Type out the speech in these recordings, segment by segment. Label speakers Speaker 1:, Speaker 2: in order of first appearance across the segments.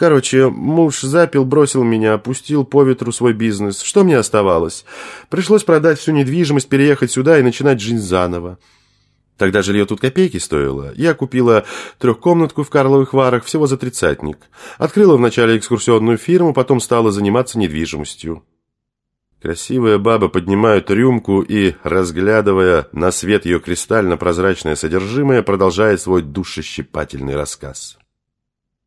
Speaker 1: Короче, муж запил, бросил меня, опустил по ветру свой бизнес. Что мне оставалось? Пришлось продать всю недвижимость, переехать сюда и начинать жизнь заново. Тогда жилье тут копейки стоило. Я купила трехкомнатку в Карловых Варах всего за тридцатник. Открыла вначале экскурсионную фирму, потом стала заниматься недвижимостью. Красивая баба поднимает рюмку и, разглядывая на свет ее кристально-прозрачное содержимое, продолжает свой душещипательный рассказ.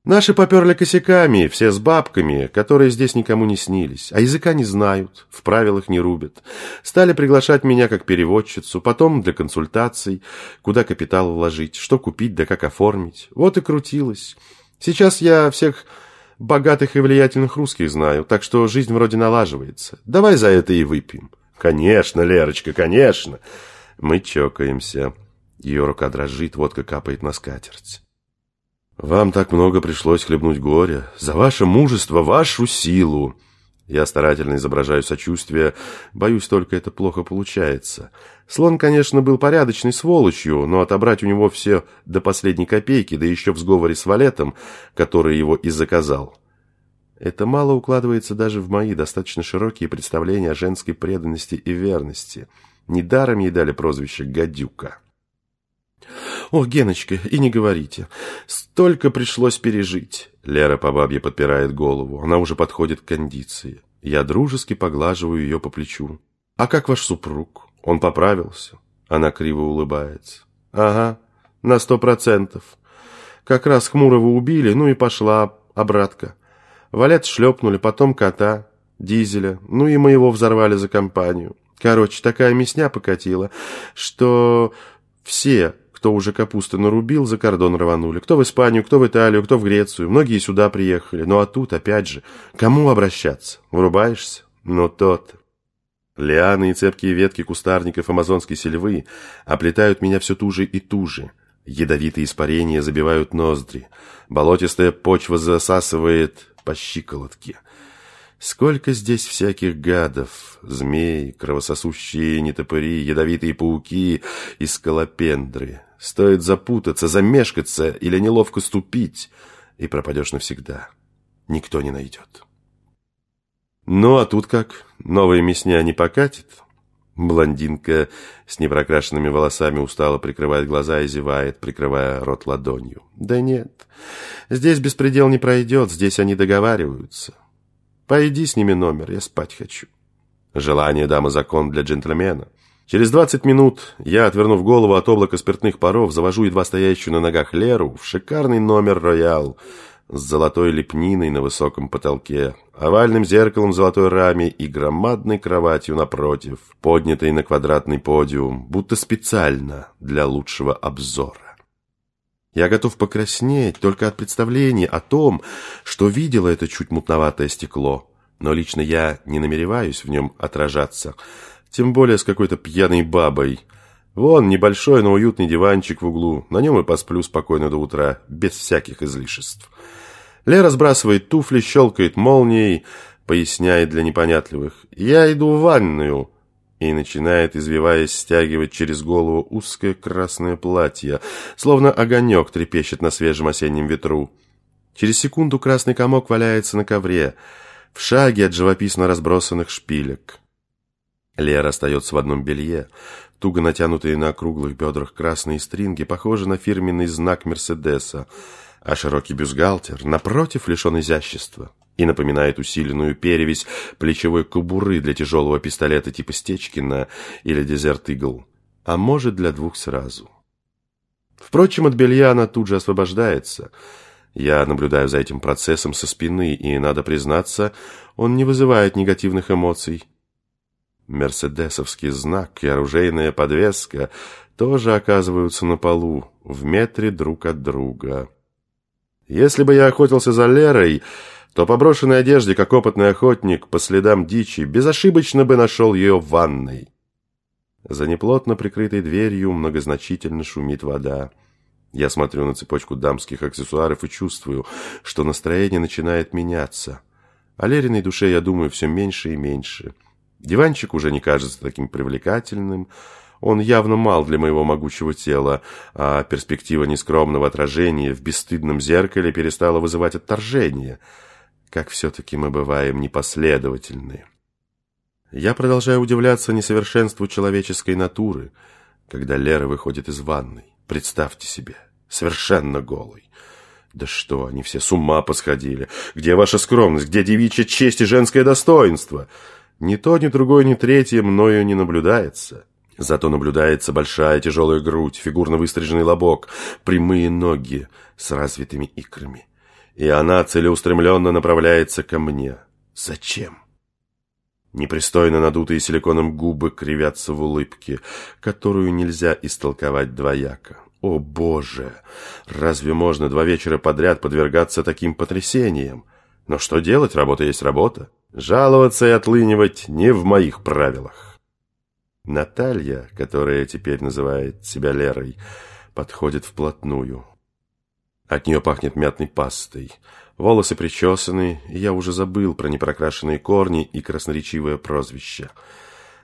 Speaker 1: Наши поперли косяками, все с бабками, которые здесь никому не снились, а языка не знают, в правилах не рубят. Стали приглашать меня как переводчицу, потом для консультаций, куда капитал вложить, что купить да как оформить. Вот и крутилось. Сейчас я всех богатых и влиятельных русских знаю, так что жизнь вроде налаживается. Давай за это и выпьем. Конечно, Лерочка, конечно. Мы чокаемся. Ее рука дрожит, водка капает на скатерть. Вам так много пришлось хлебнуть горя. За ваше мужество, вашу силу. Я старательно изображаю сочувствие, боюсь, только это плохо получается. Слон, конечно, был порядочной сволочью, но отобрать у него все до последней копейки, да еще в сговоре с Валетом, который его и заказал. Это мало укладывается даже в мои достаточно широкие представления о женской преданности и верности. Недаром ей дали прозвище «гадюка». «Ох, Геночка, и не говорите. Столько пришлось пережить». Лера по бабье подпирает голову. Она уже подходит к кондиции. Я дружески поглаживаю ее по плечу. «А как ваш супруг? Он поправился?» Она криво улыбается. «Ага, на сто процентов. Как раз Хмурого убили, ну и пошла обратка. Валет шлепнули, потом кота, дизеля, ну и моего взорвали за компанию. Короче, такая мясня покатила, что все кто уже капусты нарубил, за кордон рванули. Кто в Испанию, кто в Италию, кто в Грецию. Многие сюда приехали. Ну а тут, опять же, кому обращаться? Врубаешься? Ну тот. Лианы и цепкие ветки кустарников амазонской сельвы оплетают меня все туже и туже. Ядовитые испарения забивают ноздри. Болотистая почва засасывает по щиколотке. Сколько здесь всяких гадов, змей, кровососущие нетопыри, ядовитые пауки и скалопендры. Стоит запутаться, замешкаться или неловко ступить, и пропадешь навсегда. Никто не найдет. Ну, а тут как? Новая мясня не покатит? Блондинка с непрокрашенными волосами устало прикрывает глаза и зевает, прикрывая рот ладонью. Да нет, здесь беспредел не пройдет, здесь они договариваются. Пойди с ними номер, я спать хочу. Желание дамы закон для джентльмена. Через двадцать минут я, отвернув голову от облака спиртных паров, завожу едва стоящую на ногах Леру в шикарный номер «Роял» с золотой лепниной на высоком потолке, овальным зеркалом в золотой раме и громадной кроватью напротив, поднятой на квадратный подиум, будто специально для лучшего обзора. Я готов покраснеть только от представления о том, что видела это чуть мутноватое стекло, но лично я не намереваюсь в нем отражаться – тем более с какой-то пьяной бабой. Вон, небольшой, но уютный диванчик в углу. На нем и посплю спокойно до утра, без всяких излишеств. Лера сбрасывает туфли, щелкает молнией, поясняет для непонятливых. «Я иду в ванную» и начинает, извиваясь, стягивать через голову узкое красное платье, словно огонек трепещет на свежем осеннем ветру. Через секунду красный комок валяется на ковре, в шаге от живописно разбросанных шпилек. Лера остается в одном белье. Туго натянутые на круглых бедрах красные стринги похожи на фирменный знак Мерседеса, а широкий бюстгальтер, напротив, лишен изящества и напоминает усиленную перевесь плечевой кобуры для тяжелого пистолета типа Стечкина или Дезерт Игл, а может для двух сразу. Впрочем, от белья она тут же освобождается. Я наблюдаю за этим процессом со спины, и, надо признаться, он не вызывает негативных эмоций. Мерседесовский знак и оружейная подвеска тоже оказываются на полу, в метре друг от друга. Если бы я охотился за Лерой, то по брошенной одежде, как опытный охотник, по следам дичи, безошибочно бы нашел ее в ванной. За неплотно прикрытой дверью многозначительно шумит вода. Я смотрю на цепочку дамских аксессуаров и чувствую, что настроение начинает меняться. О Лериной душе я думаю все меньше и меньше – Диванчик уже не кажется таким привлекательным. Он явно мал для моего могучего тела, а перспектива нескромного отражения в бесстыдном зеркале перестала вызывать отторжение. Как все-таки мы бываем непоследовательны. Я продолжаю удивляться несовершенству человеческой натуры, когда Лера выходит из ванной. Представьте себе, совершенно голый. Да что, они все с ума посходили. Где ваша скромность, где девичья честь и женское достоинство? Ни то, ни другое, ни третье мною не наблюдается. Зато наблюдается большая тяжелая грудь, фигурно выстриженный лобок, прямые ноги с развитыми икрами. И она целеустремленно направляется ко мне. Зачем? Непристойно надутые силиконом губы кривятся в улыбке, которую нельзя истолковать двояко. О, Боже! Разве можно два вечера подряд подвергаться таким потрясениям? Но что делать? Работа есть работа. Жаловаться и отлынивать не в моих правилах. Наталья, которая теперь называет себя Лерой, подходит вплотную. От нее пахнет мятной пастой. Волосы причесаны, и я уже забыл про непрокрашенные корни и красноречивое прозвище.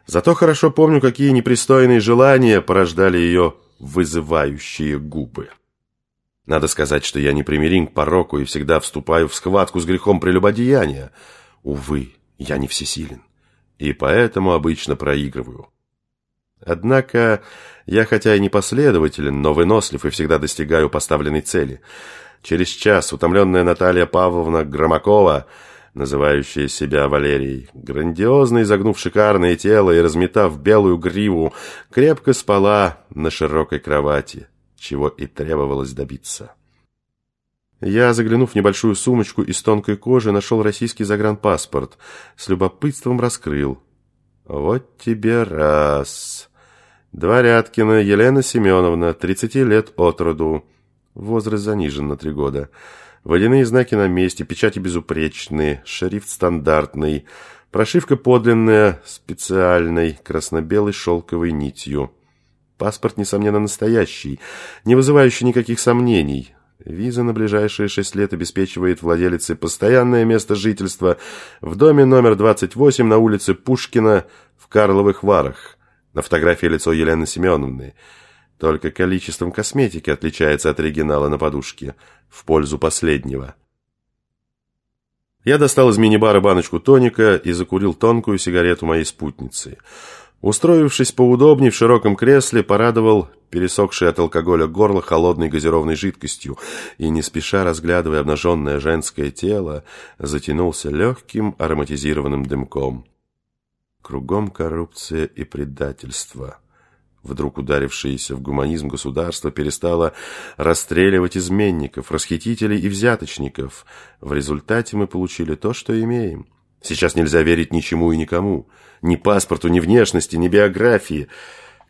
Speaker 1: Зато хорошо помню, какие непристойные желания порождали ее вызывающие губы. Надо сказать, что я не примирим к пороку и всегда вступаю в схватку с грехом прелюбодеяния. Увы, я не всесилен, и поэтому обычно проигрываю. Однако я хотя и не последователен, но вынослив и всегда достигаю поставленной цели. Через час утомленная Наталья Павловна Громакова называющая себя Валерией, грандиозно изогнув шикарное тело и разметав белую гриву, крепко спала на широкой кровати, чего и требовалось добиться. Я, заглянув в небольшую сумочку из тонкой кожи, нашел российский загранпаспорт, с любопытством раскрыл. Вот тебе раз. Дворяткина Елена Семеновна, 30 лет от роду. Возраст занижен на три года. Водяные знаки на месте, печати безупречные, шрифт стандартный, прошивка подлинная, специальной, красно-белой шелковой нитью. Паспорт, несомненно, настоящий, не вызывающий никаких сомнений. Виза на ближайшие шесть лет обеспечивает владелице постоянное место жительства в доме номер 28 на улице Пушкина в Карловых Варах. На фотографии лицо Елены Семеновны – только количеством косметики отличается от оригинала на подушке, в пользу последнего. Я достал из мини-бара баночку тоника и закурил тонкую сигарету моей спутницы. Устроившись поудобнее в широком кресле, порадовал пересохшее от алкоголя горло холодной газированной жидкостью и, не спеша разглядывая обнаженное женское тело, затянулся легким ароматизированным дымком. Кругом коррупция и предательство вдруг ударившееся в гуманизм государство, перестало расстреливать изменников, расхитителей и взяточников. В результате мы получили то, что имеем. Сейчас нельзя верить ничему и никому. Ни паспорту, ни внешности, ни биографии.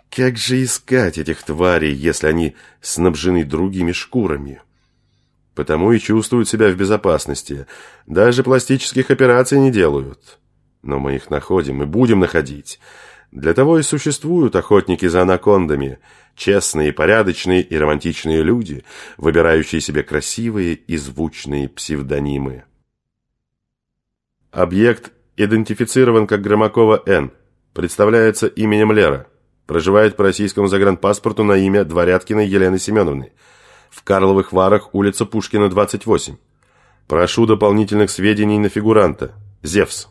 Speaker 1: Как же искать этих тварей, если они снабжены другими шкурами? Потому и чувствуют себя в безопасности. Даже пластических операций не делают. Но мы их находим и будем находить. Для того и существуют охотники за анакондами, честные, порядочные и романтичные люди, выбирающие себе красивые и звучные псевдонимы. Объект идентифицирован как Громакова Н. Представляется именем Лера. Проживает по российскому загранпаспорту на имя Дворяткиной Елены Семеновны. В Карловых Варах, улица Пушкина, 28. Прошу дополнительных сведений на фигуранта. Зевс.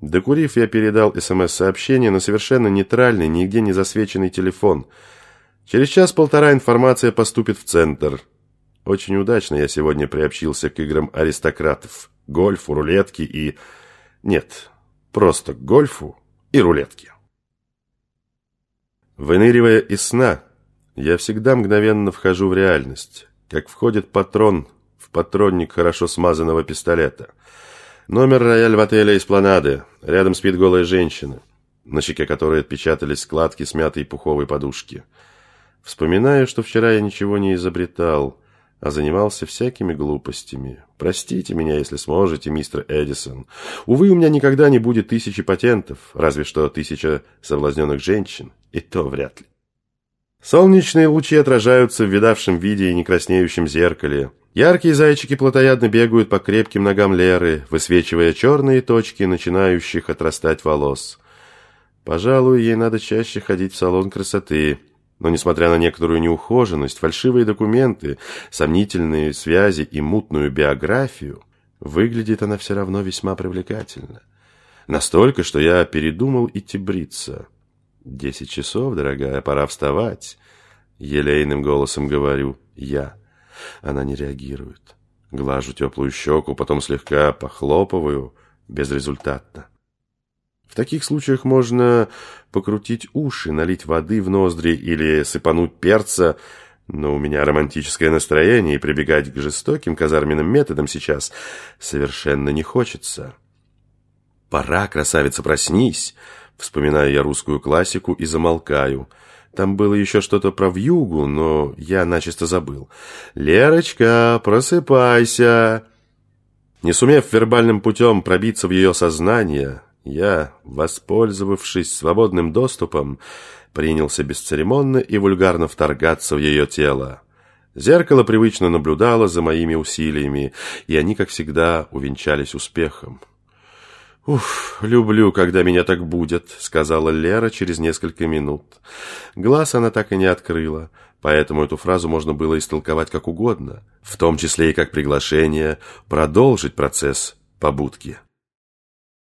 Speaker 1: Докурив, я передал СМС-сообщение на совершенно нейтральный, нигде не засвеченный телефон. Через час-полтора информация поступит в центр. Очень удачно я сегодня приобщился к играм аристократов. Гольфу, рулетке и... Нет, просто к гольфу и рулетке. Выныривая из сна, я всегда мгновенно вхожу в реальность, как входит патрон в патронник хорошо смазанного пистолета – Номер рояль в отеле «Эспланады». Рядом спит голая женщина, на щеке которой отпечатались складки смятой пуховой подушки. Вспоминаю, что вчера я ничего не изобретал, а занимался всякими глупостями. Простите меня, если сможете, мистер Эдисон. Увы, у меня никогда не будет тысячи патентов, разве что тысяча соблазненных женщин, и то вряд ли. Солнечные лучи отражаются в видавшем виде и некраснеющем зеркале – Яркие зайчики плотоядно бегают по крепким ногам Леры, высвечивая черные точки начинающих отрастать волос. Пожалуй, ей надо чаще ходить в салон красоты. Но, несмотря на некоторую неухоженность, фальшивые документы, сомнительные связи и мутную биографию, выглядит она все равно весьма привлекательно. Настолько, что я передумал идти бриться. «Десять часов, дорогая, пора вставать», — елейным голосом говорю я. Она не реагирует. Глажу теплую щеку, потом слегка похлопываю, безрезультатно. В таких случаях можно покрутить уши, налить воды в ноздри или сыпануть перца, но у меня романтическое настроение, и прибегать к жестоким казарменным методам сейчас совершенно не хочется. «Пора, красавица, проснись!» Вспоминаю я русскую классику и замолкаю. Там было еще что-то про вьюгу, но я начисто забыл. «Лерочка, просыпайся!» Не сумев вербальным путем пробиться в ее сознание, я, воспользовавшись свободным доступом, принялся бесцеремонно и вульгарно вторгаться в ее тело. Зеркало привычно наблюдало за моими усилиями, и они, как всегда, увенчались успехом. «Уф, люблю, когда меня так будет», — сказала Лера через несколько минут. Глаз она так и не открыла, поэтому эту фразу можно было истолковать как угодно, в том числе и как приглашение продолжить процесс побудки.